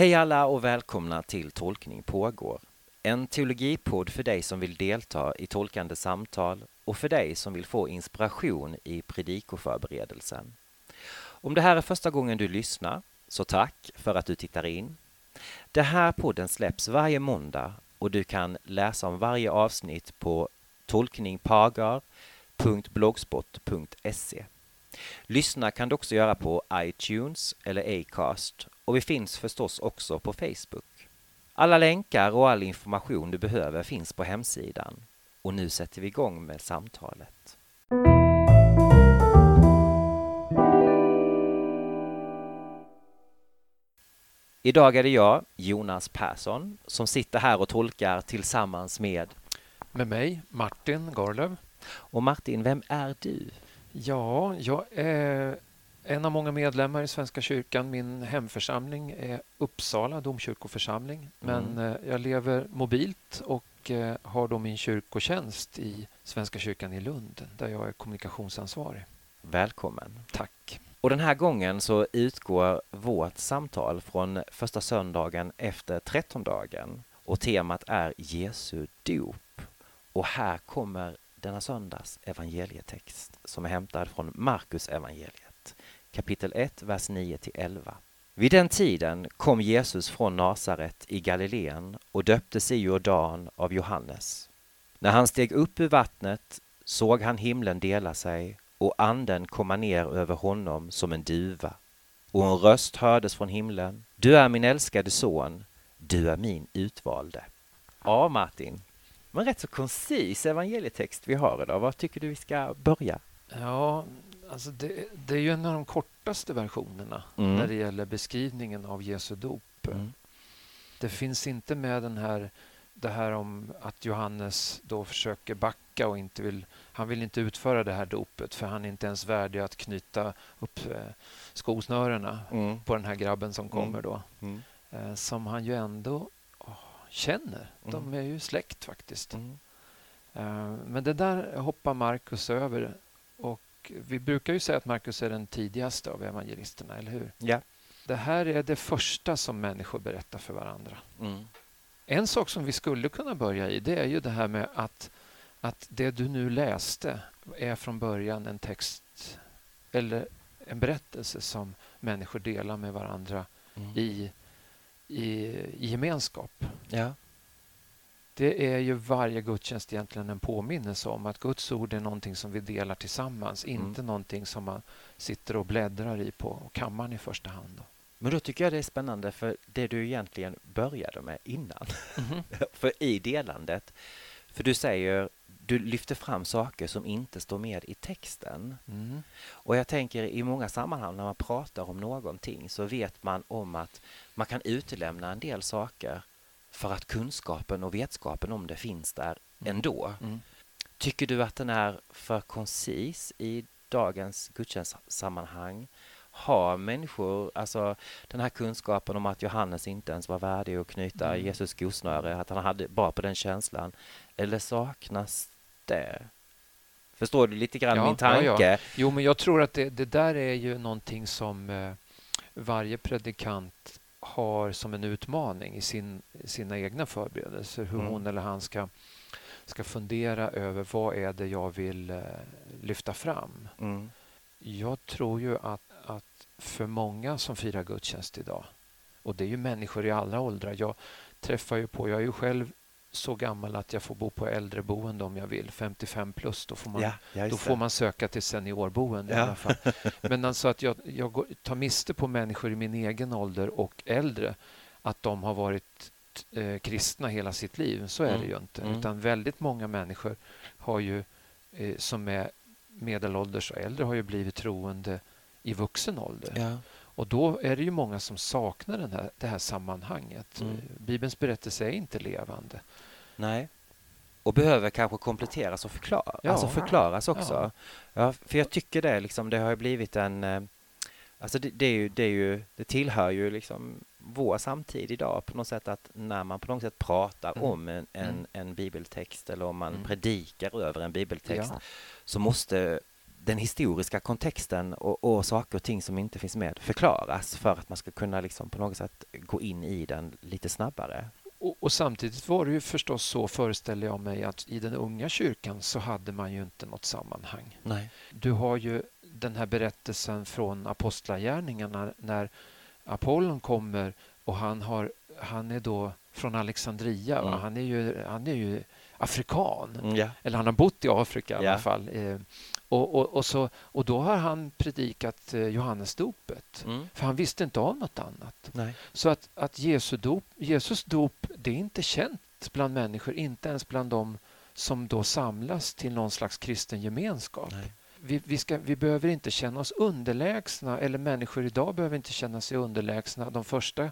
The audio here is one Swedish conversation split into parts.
Hej alla och välkomna till Tolkning pågår. En teologipodd för dig som vill delta i tolkande samtal och för dig som vill få inspiration i predikoförberedelsen. Om det här är första gången du lyssnar, så tack för att du tittar in. Det här podden släpps varje måndag och du kan läsa om varje avsnitt på tolkningpagar.blogspot.se. Lyssna kan du också göra på iTunes eller Acast och vi finns förstås också på Facebook. Alla länkar och all information du behöver finns på hemsidan. Och nu sätter vi igång med samtalet. Idag är det jag, Jonas Persson, som sitter här och tolkar tillsammans med Med mig, Martin Garlöv. Och Martin, vem är du? Ja, jag är en av många medlemmar i Svenska kyrkan. Min hemförsamling är Uppsala domkyrkoförsamling. Men Mm. eh, jag lever mobilt och eh, har då min kyrkotjänst i Svenska kyrkan i Lund där jag är kommunikationsansvarig. Välkommen. Tack. Och den här gången så utgår vårt samtal från första söndagen efter trettondagen och temat är Jesu dop. Och här kommer denna söndags evangelietext som är hämtad från Markus evangeliet kapitel 1, vers 9 till 11. Vid den tiden kom Jesus från Nasaret i Galileen och döptes i Jordan av Johannes. När han steg upp ur vattnet såg han himlen dela sig och anden komma ner över honom som en duva. Och en röst hördes från himlen. Du är min älskade son, du är min utvalde. Ja, Martin. Men rätt så koncis evangelietext vi har idag. Vad tycker du vi ska börja? Ja, alltså det, det är ju en av de kortaste versionerna Mm. när det gäller beskrivningen av Jesu dop. Mm. Det finns inte med den här, det här om att Johannes då försöker backa och inte vill, han vill inte utföra det här dopet för han är inte ens värdig att knyta upp eh, skosnörena Mm. på den här grabben som Mm. kommer då. Mm. Eh, som han ju ändå känner. De Mm. är ju släkt faktiskt. Mm. Eh, men det där hoppar Markus över. Och vi brukar ju säga att Markus är den tidigaste av evangelisterna, eller hur? Ja. Det här är det första som människor berättar för varandra. Mm. En sak som vi skulle kunna börja i det är ju det här med att, att det du nu läste är från början en text eller en berättelse som människor delar med varandra Mm. i, i, i gemenskap. Ja. Det är ju varje gudstjänst egentligen en påminnelse om att Guds ord är någonting som vi delar tillsammans, Mm. inte någonting som man sitter och bläddrar i på kammaren i första hand. Då. Men då tycker jag det är spännande för det du egentligen började med innan. Mhm. för i delandet, för du säger, du lyfter fram saker som inte står med i texten. Mm. Och jag tänker i många sammanhang när man pratar om någonting så vet man om att man kan utelämna en del saker för att kunskapen och vetskapen om det finns där Mm. ändå. Mm. Tycker du att den är för koncis i dagens gudstjänstsammanhang? Har människor alltså den här kunskapen om att Johannes inte ens var värdig att knyta Mm. Jesus skosnöre, att han hade bara på den känslan? Eller saknas det? Förstår du lite grann Ja, min ja, tanke? ja. Jo, men jag tror att det, det där är ju någonting som eh, varje predikant har som en utmaning i sin, sina egna förberedelser. Hur Mm. hon eller han ska, ska fundera över vad är det jag vill eh, lyfta fram. Mm. Jag tror ju att, att för många som firar gudstjänst idag, och det är ju människor i alla åldrar. Jag träffar ju på, jag är ju själv så gammal att jag får bo på äldreboende om jag vill, 55 plus. Då får man, Ja, då får man söka till seniorboende i Ja. alla fall. Men alltså att jag, jag går, tar miste på människor i min egen ålder och äldre, att de har varit eh, kristna hela sitt liv. Så är Mm. det ju inte. Mm. Utan väldigt många människor har ju, eh, som är medelålders och äldre har ju blivit troende i vuxen ålder. Ja. Och då är det ju många som saknar den här, det här sammanhanget. Mm. Bibelns berättelse är inte levande. Nej. Och behöver kanske kompletteras och förklara, Ja. alltså förklaras också. Ja. Ja. för jag tycker det, liksom, det har ju blivit en... eh, Alltså det, det, är ju, det, är ju, det tillhör ju liksom vår samtid idag på något sätt att när man på något sätt pratar Mm. om en, en, Mm. en bibeltext eller om man Mm. predikar över en bibeltext Ja. så måste den historiska kontexten och, och, saker och ting som inte finns med förklaras för att man ska kunna liksom på något sätt gå in i den lite snabbare. Och, och, samtidigt var det ju förstås så, föreställer jag mig, att i den unga kyrkan så hade man ju inte något sammanhang. Nej. Du har ju den här berättelsen från Apostlagärningarna när Apollon kommer och han, har, han är då från Alexandria. Mm. Han, är ju, han är ju afrikan. Mm, yeah. Eller han har bott i Afrika i yeah. alla fall. Eh, och, och, och, så, och då har han predikat eh, Johannesdopet. Mm. För han visste inte av något annat. Nej. Så att, att Jesu dop, Jesus dop, det är inte känt bland människor, inte ens bland dem som då samlas till någon slags kristen gemenskap. Vi, vi, ska, vi behöver inte känna oss underlägsna, eller människor idag behöver inte känna sig underlägsna. De första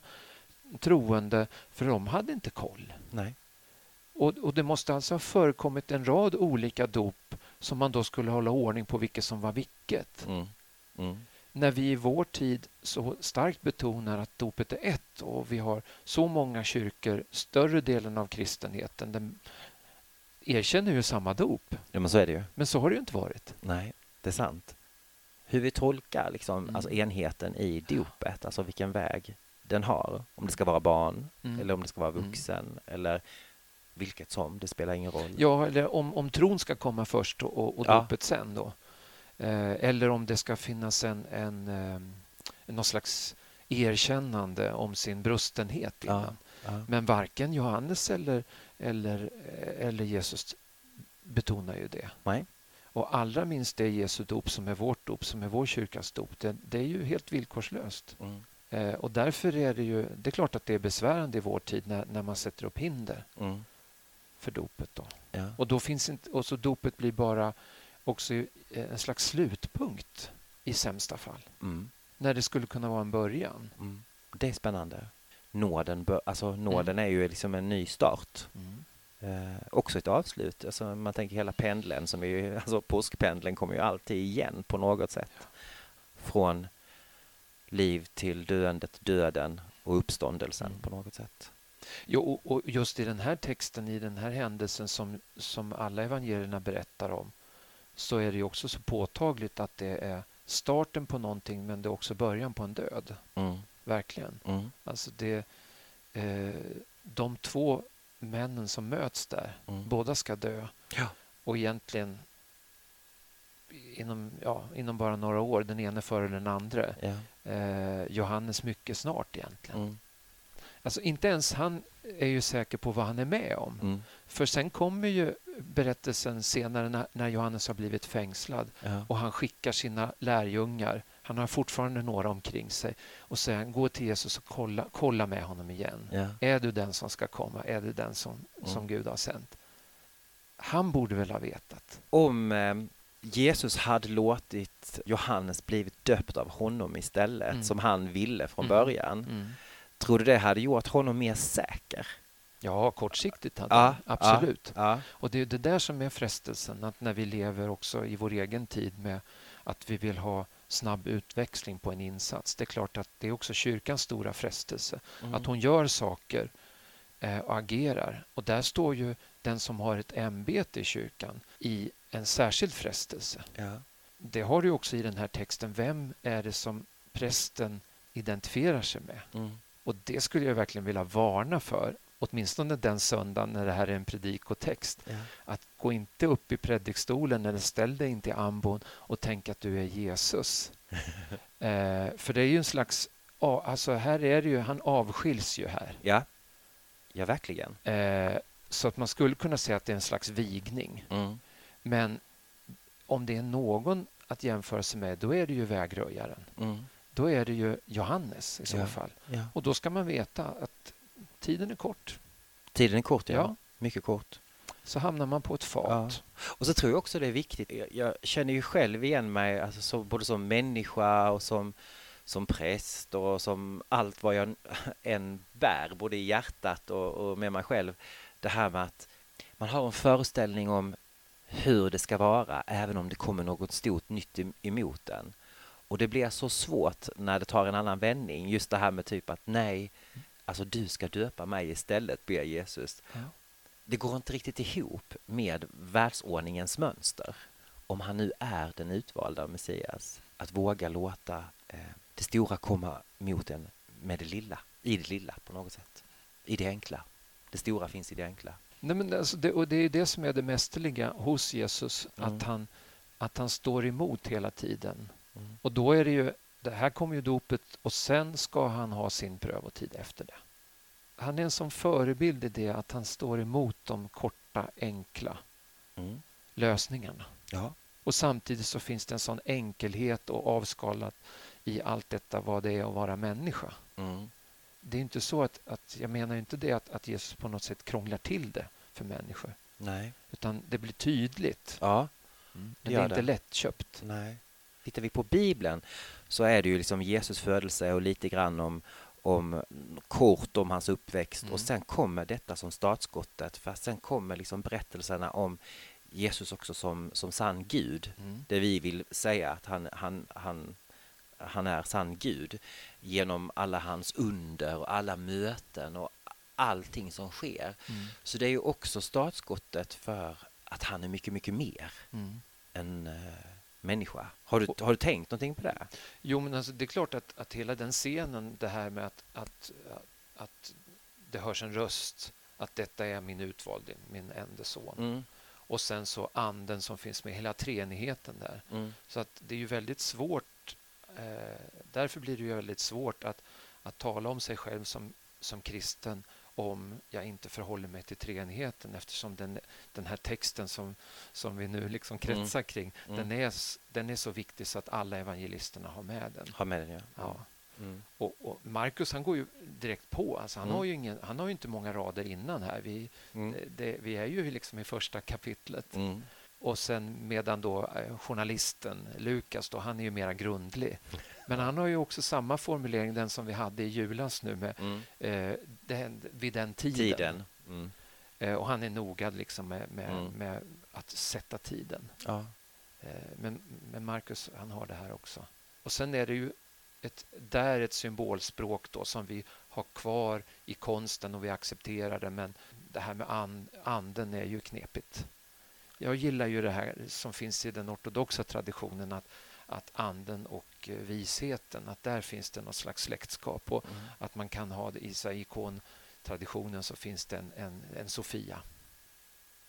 troende, för de hade inte koll. Nej. Och, och, Det måste alltså ha förekommit en rad olika dop som man då skulle hålla ordning på vilket som var vilket. Mm. Mm. När vi i vår tid så starkt betonar att dopet är ett och vi har så många kyrkor, större delen av kristenheten, den erkänner ju samma dop. Ja, men så är det ju. Men så har det ju inte varit. Nej, det är sant. Hur vi tolkar liksom, mm. alltså enheten i dopet, alltså vilken väg den har. Om det ska vara barn mm. eller om det ska vara mm. vuxen eller vilket som, det spelar ingen roll. Ja, eller om, om tron ska komma först och, och ja. dopet sen då. Eh, eller om det ska finnas en, en, eh, någon slags erkännande om sin brustenhet innan. Ja. Ja. Men varken Johannes eller, eller, eller Jesus betonar ju det. Nej. Och allra minst det Jesu dop som är vårt dop, som är vår kyrkas dop. Det, det är ju helt villkorslöst. Mm. Eh, och därför är det ju, det är klart att det är besvärande i vår tid när, när man sätter upp hinder mm. För dopet. Då. Ja. Och då finns inte, och så dopet blir bara också eh, en slags slutpunkt i sämsta fall. Mm. När det skulle kunna vara en början. Mm. Det är spännande. Nåden, bör, alltså, nåden är ju liksom en ny start. Mm. Eh, också ett avslut. Alltså, man tänker hela pendeln, som är ju, alltså påskpendeln kommer ju alltid igen på något sätt. Från liv till döendet, döden och uppståndelsen mm. på något sätt. Jo, och just i den här texten, i den här händelsen som, som alla evangelierna berättar om så är det också så påtagligt att det är starten på någonting men det är också början på en död. Mm. Verkligen. Mm. Alltså det, eh, de två männen som möts där, mm. båda ska dö. Ja. Och egentligen inom, ja, inom bara några år, den ene före den andra. Ja. Eh, Johannes mycket snart egentligen. Alltså inte ens han är ju säker på vad han är med om. Mm. För sen kommer ju berättelsen senare när, när Johannes har blivit fängslad ja. och han skickar sina lärjungar, han har fortfarande några omkring sig och säger gå till Jesus och kolla, kolla med honom igen. Ja. Är du den som ska komma? Är du den som, mm. som Gud har sänt? Han borde väl ha vetat. Om eh, Jesus hade låtit Johannes blivit döpt av honom istället, Mm. som han ville från Mm. början, Mm. Tror du det hade gjort honom mer säker? Ja, kortsiktigt hade Ja, han. Absolut. Ja, Och det är det där som är frestelsen, att när vi lever också i vår egen tid med att vi vill ha snabb utväxling på en insats. Det är klart att det är också kyrkans stora frestelse. mm. Att hon gör saker eh, och agerar. Och där står ju den som har ett ämbete i kyrkan i en särskild frestelse. ja. Det har du också i den här texten. Vem är det som prästen identifierar sig med? Mm. Och det skulle jag verkligen vilja varna för. Åtminstone den söndagen när det här är en predikotext. Ja. Att gå inte upp i predikstolen eller ställ dig inte i ambon och tänk att du är Jesus. eh, för det är ju en slags... Alltså här är det ju, han avskiljs ju här. ja. Ja, verkligen. Eh, så att man skulle kunna säga att det är en slags vigning. Mm. Men om det är någon att jämföra sig med, då är det ju vägröjaren. Mm. Då är det ju Johannes i så Ja. fall. Ja. Och då ska man veta att tiden är kort. Tiden är kort, ja. Ja. Mycket kort. Så hamnar man på ett fat. Och så tror jag också det är viktigt. Jag, jag känner ju själv igen mig alltså, så, både som människa och som, som präst och som allt vad jag än bär, både i hjärtat och, och med mig själv. Det här med att man har en föreställning om hur det ska vara, även om det kommer något stort nytt em- emot en. Och det blir så svårt när det tar en annan vändning. Just det här med typ att nej, alltså du ska döpa mig istället, ber Jesus. Ja. Det går inte riktigt ihop med världsordningens mönster. om han nu är den utvalda Messias, att våga låta eh, det stora komma mot en med det lilla, i det lilla på något sätt. I det enkla. Det stora finns i det enkla. Nej, men alltså det, och det är det som är det mästerliga hos Jesus, Mm. att, han, att han står emot hela tiden. Mm. Och då är det ju, det här kommer ju dopet och sen ska han ha sin prövotid efter det. Han är en sån förebild i det att han står emot de korta, enkla Mm. lösningarna. Ja. Och samtidigt så finns det en sån enkelhet och avskalat i allt detta vad det är att vara människa. Mm. Det är inte så att, att jag menar inte det att, att Jesus på något sätt krånglar till det för människor. Nej. Utan det blir tydligt. Ja. Men det är inte det. lättköpt. Nej. Tittar vi på Bibeln så är det ju liksom Jesus födelse och lite grann om, om kort om hans uppväxt Mm. och sen kommer detta som startskottet för sen kommer liksom berättelserna om Jesus också som, som sann Gud. Mm. Det vi vill säga att han, han, han, han är sann Gud genom alla hans under och alla möten och allting som sker. Mm. Så det är ju också startskottet för att han är mycket, mycket mer Mm. en eh, människa. Har du, har du tänkt någonting på det? Jo, men alltså, det är klart att, att hela den scenen, det här med att, att, att det hörs en röst, att detta är min utvalde, min enda son. Mm. Och sen så anden som finns med, hela treenigheten där. Mm. Så att det är ju väldigt svårt, eh, därför blir det ju väldigt svårt att, att tala om sig själv som, som kristen om jag inte förhåller mig till treenigheten eftersom den, den här texten som, som vi nu liksom kretsar kring, Mm. Den, är, den är så viktig så att alla evangelisterna har med den. Ha med den, ja. Ja. Mm. Och, och Markus han går ju direkt på. Alltså han, Mm. har ju ingen, han har ju inte många rader innan här. Vi, Mm. det, vi är ju liksom i första kapitlet. Mm. Och sen medan då eh, journalisten Lukas, då, han är ju mera grundlig. Men han har ju också samma formulering, den som vi hade i julas nu med Mm. eh, den, vid den tiden. Tiden. Mm. Eh, och han är noga liksom med, med, Mm. med att sätta tiden. Ja. Eh, men, men Marcus, han har det här också. Och sen är det ju ett, där ett symbolspråk då som vi har kvar i konsten och vi accepterar det. Men det här med and, anden är ju knepigt. Jag gillar ju det här som finns i den ortodoxa traditionen att, att anden och eh, visheten, att där finns det något slags släktskap. Och Mm. att man kan ha det i så här ikontraditionen så finns det en, en, en Sofia.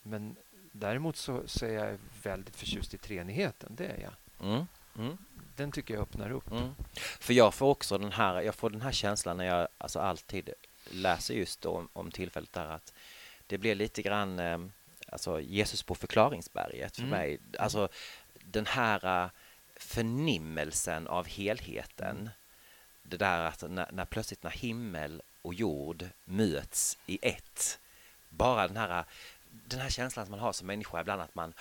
Men däremot så, så är jag väldigt förtjust i treenigheten. Det är jag. Mm. Mm. Den tycker jag öppnar upp. Mm. För jag får också den här, jag får den här känslan när jag alltså alltid läser just om, om tillfället där att det blir lite grann eh, alltså Jesus på förklaringsberget för Mm. mig. Alltså den här eh, förnimmelsen av helheten. Mm. Det där att när, när plötsligt när himmel och jord möts i ett. Bara den här, den här känslan som man har som människa ibland att man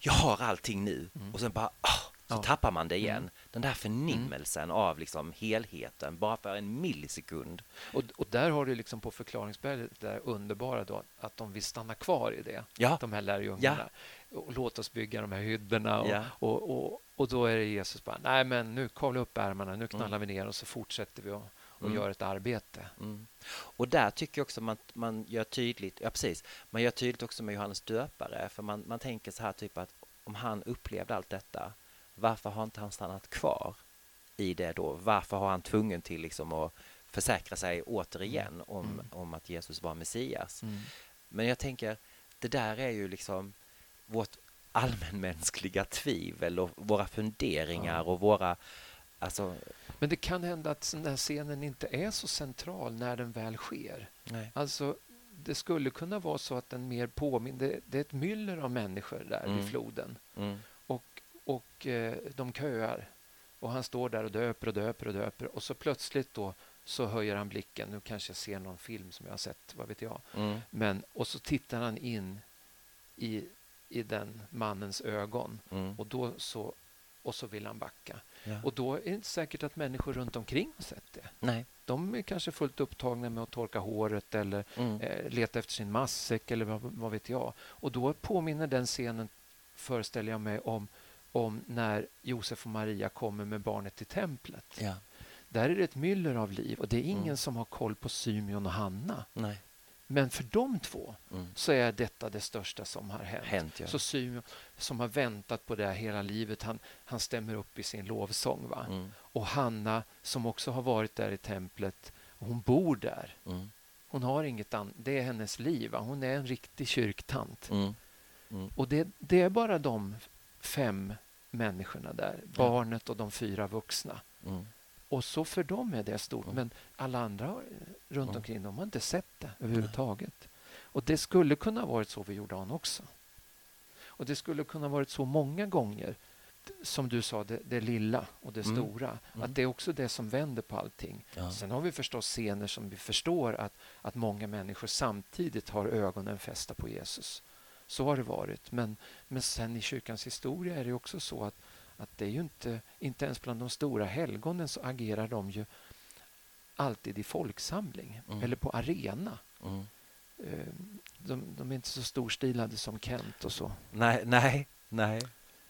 jag har allting nu Mm. och sen bara ah, så Ja. tappar man det igen. Mm. Den där förnimmelsen av liksom helheten bara för en millisekund. Och, och där har du liksom på förklaringsberget det där underbara då, att de vill stanna kvar i det. Ja, De här lärjungarna. Och låt oss bygga de här hyddorna. Och, Ja. och, och, och då är det Jesus bara, nej men nu kavla upp ärmarna, nu knallar Mm. vi ner och så fortsätter vi och, och Mm. gör ett arbete. Mm. Och där tycker jag också man, man gör tydligt, ja precis, man gör tydligt också med Johannes döpare, för man, man tänker så här typ att om han upplevde allt detta, varför har inte han stannat kvar i det då? Varför har han tvungen till liksom att försäkra sig återigen om, Mm. om att Jesus var Messias? Mm. Men jag tänker, det där är ju liksom vårt allmänmänskliga tvivel och våra funderingar Ja. och våra, alltså, Men det kan hända att den här scenen inte är så central när den väl sker. nej. Alltså, det skulle kunna vara så att den mer påminner... Det, det är ett myller av människor där Mm. vid floden. Mm. Och, och eh, de köar. Och han står där och döper och döper och döper. Och så plötsligt då så höjer han blicken. Nu kanske jag ser någon film som jag har sett, vad vet jag. Mm. Men, och så tittar han in i, i den mannens ögon. Mm. Och då så, och så vill han backa. Ja. Och då är det inte säkert att människor runt omkring har sett det. nej. De är kanske fullt upptagna med att torka håret eller Mm. eh, leta efter sin matsäck eller vad, vad vet jag. Och då påminner den scenen, föreställer jag mig, om, om när Josef och Maria kommer med barnet till templet. Ja. Där är det ett myller av liv och det är ingen Mm. som har koll på Symeon och Hanna. Nej. Men för de två Mm. så är detta det största som har hänt. Hänt, ja. Så Symeon, som har väntat på det här hela livet, han, han stämmer upp i sin lovsång. Va? Mm. Och Hanna, som också har varit där i templet, hon bor där. Mm. Hon har inget annat. Det är hennes liv. Va? Hon är en riktig kyrktant. Mm. Mm. Och det, det är bara de fem människorna där. Barnet och de fyra vuxna. Mm. Och så för dem är det stort. Mm. Men alla andra har- runt Mm. omkring de har inte sett det överhuvudtaget. Och det skulle kunna ha varit så vid Jordan också. Och det skulle kunna ha varit så många gånger. Som du sa, det, det lilla och det Mm. stora. Mm. Att det är också det som vänder på allting. Ja. Sen har vi förstås scener som vi förstår att, att många människor samtidigt har ögonen fästa på Jesus. Så har det varit. Men, men sen i kyrkans historia är det också så att, att det är ju inte, inte ens bland de stora helgonen så agerar de ju alltid i folksamling Mm. eller på arena. Mm. Eh, De, de är inte så storstilade som Kent och så. Nej, nej, nej.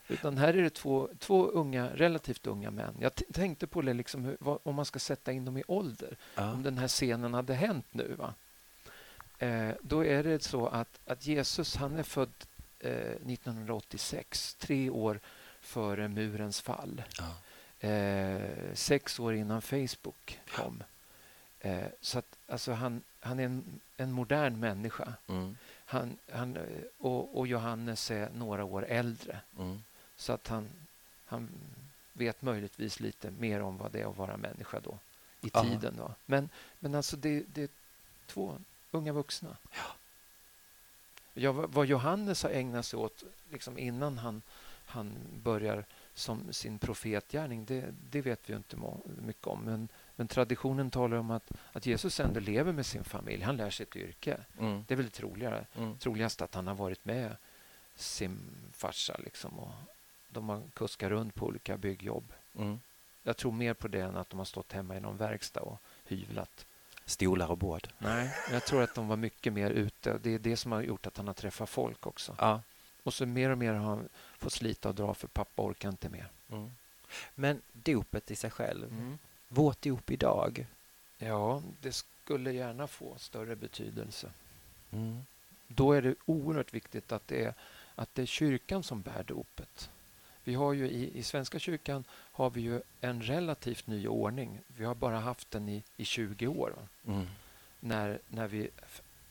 Utan här är det två, två unga, relativt unga män. Jag tänkte på det liksom hur, vad, om man ska sätta in dem i ålder. Ja. Om den här scenen hade hänt nu. Va? Eh, då är det så att, att Jesus han är född eh, 1986, tre år före murens fall. Ja. Eh, sex år innan Facebook kom. Eh, så att, alltså han, han är en, en modern människa. Mm. Han, han, eh, och, och Johannes är några år äldre. Mm. Så att han, han vet möjligtvis lite mer om vad det är att vara människa då i Ja. tiden. Då. Men, men alltså det, det är två unga vuxna. Ja, vad vad Johannes har ägnat sig åt liksom innan han, han börjar som sin profetgärning, det, det vet vi inte mycket om. Men, men traditionen talar om att, att Jesus ändå lever med sin familj. Han lär sig ett yrke. Mm. Det är väl troligare Mm. troligast att han har varit med sin farsa liksom och de har kuskat runt på olika byggjobb. Mm. Jag tror mer på det än att de har stått hemma i någon verkstad och hyvlat. Stolar och bord. Nej. Jag tror att de var mycket mer ute. Det är det som har gjort att han har träffat folk också. Ja. Och så mer och mer har han fått slita och dra för pappa orkar inte mer. Mm. Men dopet i sig själv, Mm. vårt dop idag. Ja, det skulle gärna få större betydelse. Mm. Då är det oerhört viktigt att det är, att det är kyrkan som bär dopet. Vi har ju i, I Svenska kyrkan har vi ju en relativt ny ordning. Vi har bara haft den i, i 20 år. Mm. När, när vi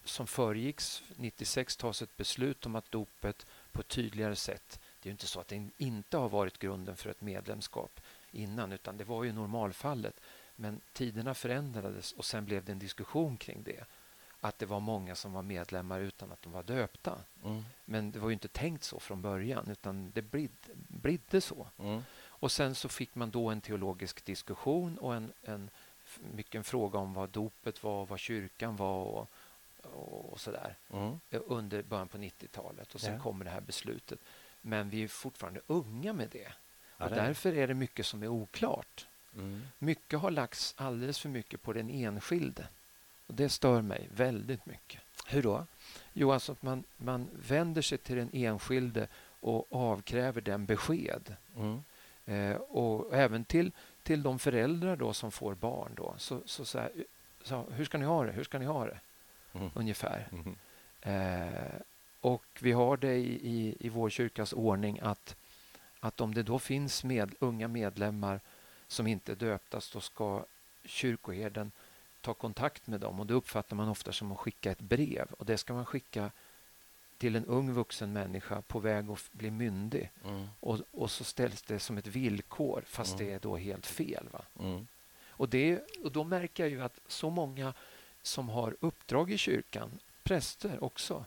som föregicks 96 tas ett beslut om att dopet på ett tydligare sätt det är ju inte så att det inte har varit grunden för ett medlemskap innan utan det var ju normalfallet. Men tiderna förändrades och sen blev det en diskussion kring det. Att det var många som var medlemmar utan att de var döpta. Mm. Men det var ju inte tänkt så från början utan det blid, blidde så. Mm. Och sen så fick man då en teologisk diskussion och en, en mycket en fråga om vad dopet var, vad kyrkan var och, och, och sådär Mm. eh, under början på 90-talet. Och sen Ja. kommer det här beslutet. Men vi är fortfarande unga med det. Ja, och det. därför är det mycket som är oklart. Mm. Mycket har lagts alldeles för mycket på den enskilde. Och det stör mig väldigt mycket. Hur då? Jo, alltså att man, man vänder sig till den enskilde och avkräver den besked. Mm. Eh, och även till, till de föräldrar då som får barn. Då. Så, så, så, här, så hur ska ni ha det? Hur ska ni ha det? Mm. Ungefär. Mm. Eh, och vi har det i, i, i vår kyrkas ordning att, att om det då finns med, unga medlemmar som inte är döpta så ska kyrkoherden ta kontakt med dem. Och Det uppfattar man ofta som att skicka ett brev. Och Det ska man skicka till en ung vuxen människa på väg att bli myndig. Mm. Och, och så ställs det som ett villkor, fast Mm. det är då helt fel. Va? Mm. Och, det, och då märker jag ju att så många som har uppdrag i kyrkan, präster också,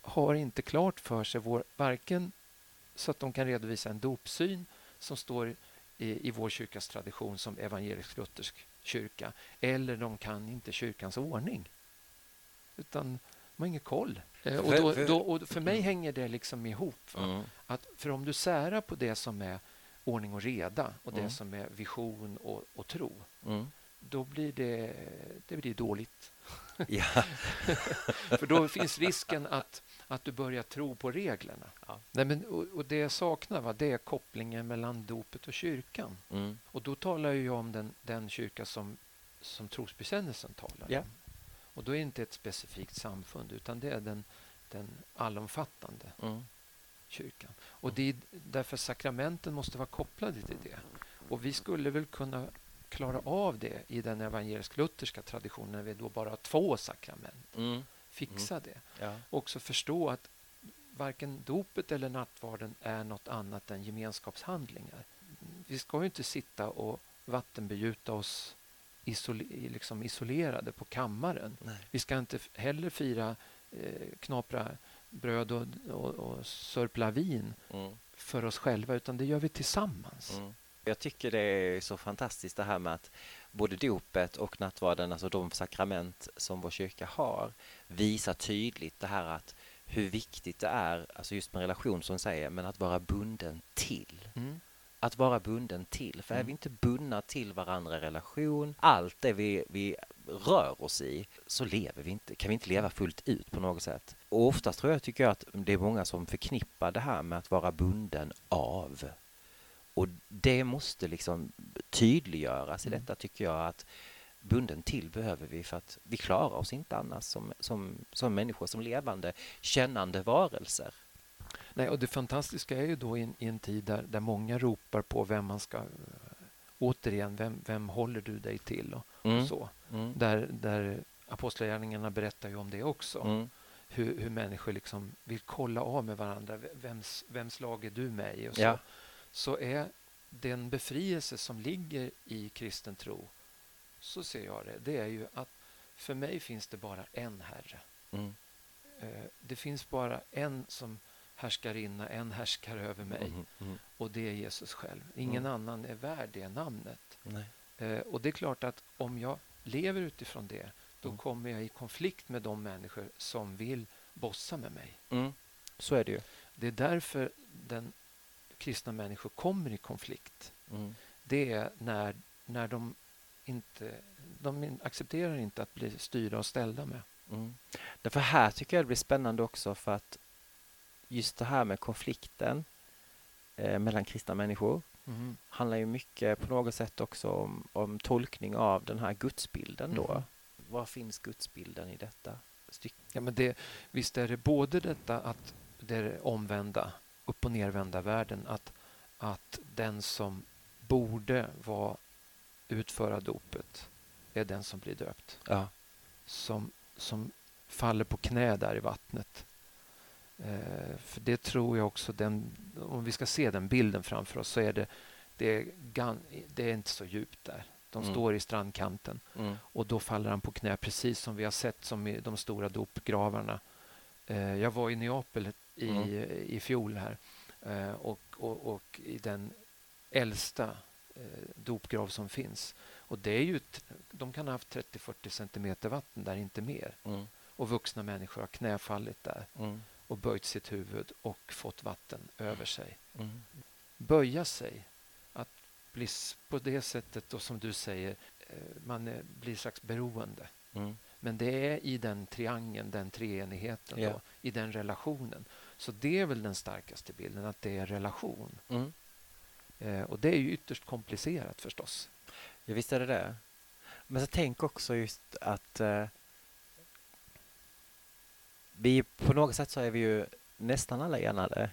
har inte klart för sig vår, varken så att de kan redovisa en dopsyn som står i, i vår kyrkas tradition som evangelisk-luthersk kyrka, eller de kan inte kyrkans ordning. Utan de har ingen koll. Eh, Och, För- då, då, och för mig hänger det liksom ihop. Va? Mm. Att för om du särar på det som är ordning och reda och det Mm. som är vision och, och tro, Mm. Då blir det, det blir dåligt. Ja. För då finns risken att, att du börjar tro på reglerna. Ja. Nej, men, och, och Det jag saknar va, det är kopplingen mellan dopet och kyrkan. Mm. Och då talar jag om den, den kyrka som, som trosbekännelsen talar Ja. om. Och då är det inte ett specifikt samfund utan det är den, den allomfattande Mm. kyrkan. Och det är därför sakramenten måste vara kopplade till det. Och vi skulle väl kunna klara av det i den evangelisk-lutherska traditionen när vi då bara har två sakrament. Mm. Fixa det. Ja. Också förstå att varken dopet eller nattvarden är något annat än gemenskapshandlingar. Vi ska ju inte sitta och vattenbegjuta oss isole- liksom isolerade på kammaren. Nej. Vi ska inte heller fira eh, knapra bröd och, och, och sörpla vin Mm. för oss själva, utan det gör vi tillsammans. Mm. Jag tycker det är så fantastiskt det här med att både dopet och nattvarden, alltså de sakrament som vår kyrka har, visar tydligt det här att hur viktigt det är, alltså just med relation som säger, men att vara bunden till. Mm. Att vara bunden till, för är Mm. vi inte bundna till varandra i relation, allt det vi, vi rör oss i, så lever vi inte, kan vi inte leva fullt ut på något sätt. Och oftast tror jag, tycker jag att det är många som förknippar det här med att vara bunden av. Och det måste liksom tydliggöras i Mm. detta tycker jag att bunden till behöver vi för att vi klarar oss inte annars som, som, som människor, som levande, kännande varelser. Nej, och det fantastiska är ju då i en, i en tid där, där många ropar på vem man ska... eh, Återigen, vem, vem håller du dig till? Och, Mm. och så. Mm. Där, där Apostlagärningarna berättar ju om det också. Mm. Hur, hur människor liksom vill kolla av med varandra. Vems, vems lag är du med i? Och så. Ja. Så är den befrielse som ligger i kristen tro, så ser jag det, det är ju att för mig finns det bara en Herre. Mm. Eh, Det finns bara en som härskarinna, en härskare över mig Mm. Mm. och det är Jesus själv. Ingen Mm. annan är värd det namnet. Nej. Eh, Och det är klart att om jag lever utifrån det, då Mm. kommer jag i konflikt med de människor som vill bossa med mig. Mm. Så är det ju. Det är därför den kristna människor kommer i konflikt. Mm. Det är när, när de inte de accepterar inte att bli styrda och ställda med. Mm. Därför här tycker jag det blir spännande också för att just det här med konflikten eh, mellan kristna människor handlar ju mycket på något sätt också om, om tolkning av den här gudsbilden då. Mhm. Var finns gudsbilden i detta stycke? Ja, men det, visst är det både detta att det är det omvända, upp och nervända världen, att, att den som borde vara utföra dopet är den som blir döpt. Ja. Som, som faller på knä där i vattnet. Eh, för det tror jag också, den, om vi ska se den bilden framför oss så är det, det, är, gan, det är inte så djupt där. De Mm. står i strandkanten Mm. och då faller han på knä precis som vi har sett som i de stora dopgravarna. Eh, jag var i Neapel i, Mm. i fjol här eh, och, och, och i den äldsta eh, dopgrav som finns. Och det är ju, de kan ha haft 30-40 centimeter vatten där, inte mer. Mm. Och vuxna människor har knäfallit där Mm. och böjt sitt huvud och fått vatten över sig. Mm. Böja sig, att bli på det sättet, och som du säger, eh, man är, blir slags beroende. Mm. Men det är i den triangeln, den treenigheten, Ja. då, i den relationen. Så det är väl den starkaste bilden, att det är relation. Mm. Eh, och det är ju ytterst komplicerat förstås. Ja, visst är det det. Men så tänk också just att eh, vi på något sätt så är vi ju nästan alla enade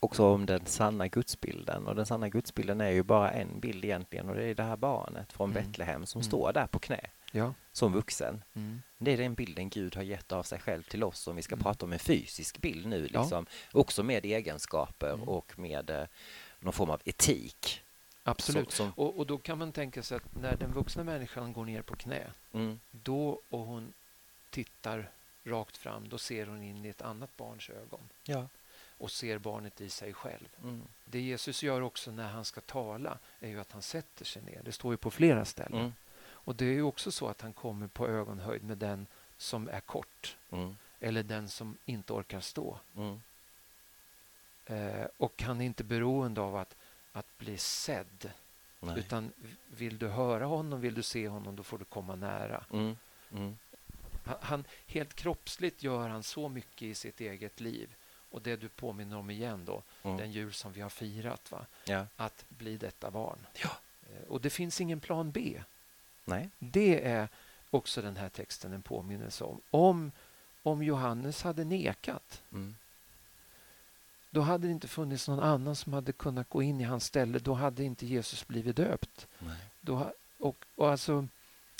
också om den sanna gudsbilden. Och den sanna gudsbilden är ju bara en bild egentligen och det är det här barnet från Mm. Betlehem som Mm. står där på knä Ja. som vuxen. Mm. Det är den bilden Gud har gett av sig själv till oss om vi ska Mm. prata om en fysisk bild nu, Ja. liksom. också med egenskaper Mm. och med eh, någon form av etik. Absolut. Som, som, Och, och då kan man tänka sig att när den vuxna människan går ner på knä, mm, då och hon tittar rakt fram, då ser hon in i ett annat barns ögon ja. och ser barnet i sig själv. Mm, Det Jesus gör också när han ska tala är ju att han sätter sig ner. Det står ju på flera ställen. mm, Och det är ju också så att han kommer på ögonhöjd med den som är kort mm, eller den som inte orkar stå. mm, Eh, och han är inte beroende av att, att bli sedd. nej. Utan vill du höra honom, vill du se honom, då får du komma nära. Mm, mm, Han, han, helt kroppsligt gör han så mycket i sitt eget liv. Och det du påminner om igen då, mm. den jul som vi har firat, va? Ja. att bli detta barn. Ja. Eh, Och det finns ingen plan B. Nej. Det är, också den här texten en påminnelse om. Om, om Johannes hade nekat, Mm. då hade det inte funnits någon annan som hade kunnat gå in i hans ställe. Då hade inte Jesus blivit döpt. Nej. Då, och, och alltså,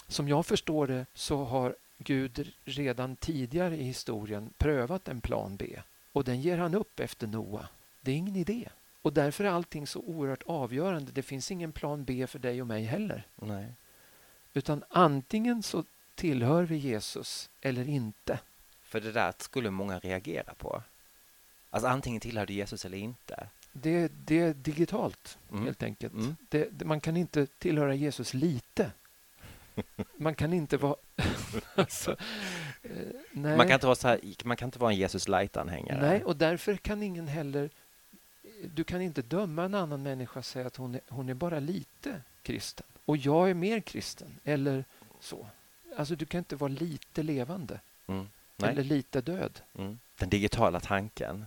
som jag förstår det så har Gud redan tidigare i historien prövat en plan B. Och den ger han upp efter Noa. Det är ingen idé. Och därför är allting så oerhört avgörande. Det finns ingen plan B för dig och mig heller. Nej. Utan antingen så tillhör vi Jesus eller inte. För det där skulle många reagera på. Alltså antingen tillhör du Jesus eller inte. Det, det är digitalt, Mm. helt enkelt. Mm. Det, det, man kan inte tillhöra Jesus lite. Man kan inte vara... alltså, eh, nej. Man kan inte vara så här, man kan inte vara en Jesus light-anhängare. Nej, och därför kan ingen heller... Du kan inte döma en annan människa och säga att hon är, hon är bara lite kristen. Och jag är mer kristen, eller så. Alltså, du kan inte vara lite levande Mm. Eller lite död. Mm. Den digitala tanken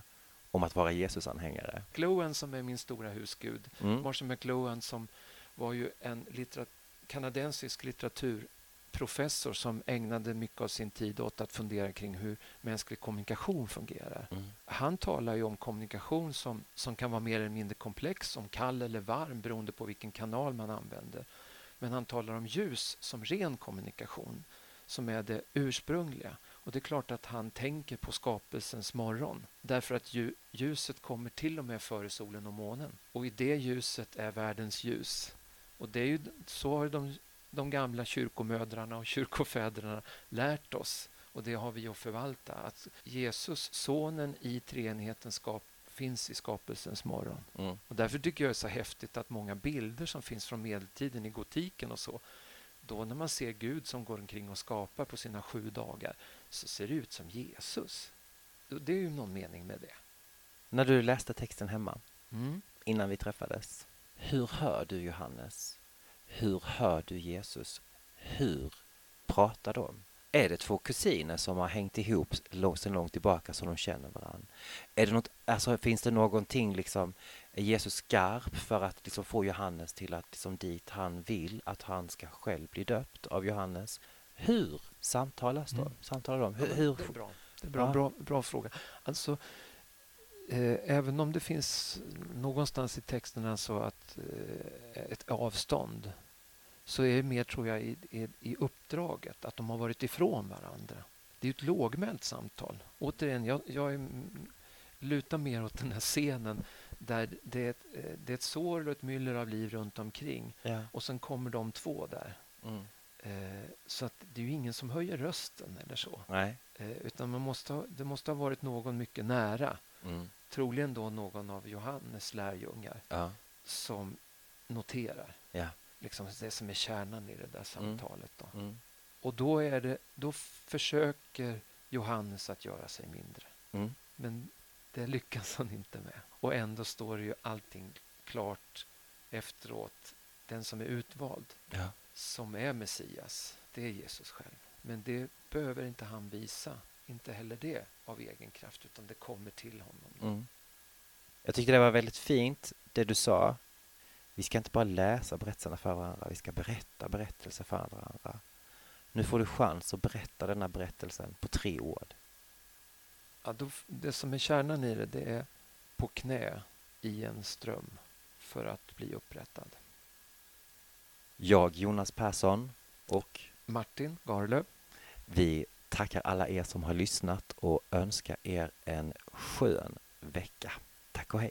om att vara Jesus-anhängare. McLuhan som är min stora husgud, Mm. Marshall McLuhan som var ju en litterat- kanadensisk litteraturprofessor som ägnade mycket av sin tid åt att fundera kring hur mänsklig kommunikation fungerar. Mm. Han talar ju om kommunikation som, som kan vara mer eller mindre komplex, som kall eller varm beroende på vilken kanal man använder. Men han talar om ljus som ren kommunikation, som är det ursprungliga. Och det är klart att han tänker på skapelsens morgon. Därför att ljuset kommer till och med före solen och månen. Och i det ljuset är världens ljus. Och det är ju, så har de, de gamla kyrkomödrarna och kyrkofäderna lärt oss. Och det har vi att förvalta. Att Jesus, sonen i treenigheten, skap, finns i skapelsens morgon. Mm. Och därför tycker jag det är så häftigt att många bilder som finns från medeltiden i gotiken och så, då när man ser Gud som går omkring och skapar på sina sju dagar, så ser det ut som Jesus. Det är ju någon mening med det. När du läste texten hemma, Mm. innan vi träffades, hur hör du Johannes? Hur hör du Jesus? Hur pratar de? Är det två kusiner som har hängt ihop långt, sedan långt tillbaka så de känner varandra? Är det något, alltså, finns det någonting, liksom, är Jesus skarp för att liksom, få Johannes till att liksom, dit han vill att han ska själv bli döpt av Johannes? Hur samtalas de? Mm. Samtalar de? Hur, hur, Det är bra. Det är bra, Ja. bra, bra fråga. Alltså, eh, även om det finns någonstans i texten alltså att eh, ett avstånd så är det mer, tror jag, i, i, i uppdraget att de har varit ifrån varandra. Det är ett lågmält samtal. Återigen, jag, jag är, lutar mer åt den här scenen där det är, ett, eh, det är ett sår och ett myller av liv runt omkring ja. och sen kommer de två där. mm. Eh, så att det är ju ingen som höjer rösten eller så. Nej. Eh, utan man måste ha, det måste ha varit någon mycket nära. Mm. Troligen då någon av Johannes lärjungar Ja. som noterar Ja. Liksom det som är kärnan i det där samtalet. Då. Mm. Och då, är det, då försöker Johannes att göra sig mindre. Mm. Men det lyckas han inte med. Och ändå står det ju allting klart efteråt. Den som är utvald, Ja. som är Messias, det är Jesus själv. Men det behöver inte han visa, inte heller det av egen kraft, utan det kommer till honom. Mm. Jag tyckte det var väldigt fint det du sa. Vi ska inte bara läsa berättelserna för varandra, vi ska berätta berättelser för varandra. Nu får du chans att berätta denna berättelsen på tre ord. Ja, då, det som är kärnan i det, det är på knä i en ström för att bli upprättad. Jag, Jonas Persson, och Martin Garlöv. vi tackar alla er som har lyssnat och önskar er en skön vecka. Tack och hej!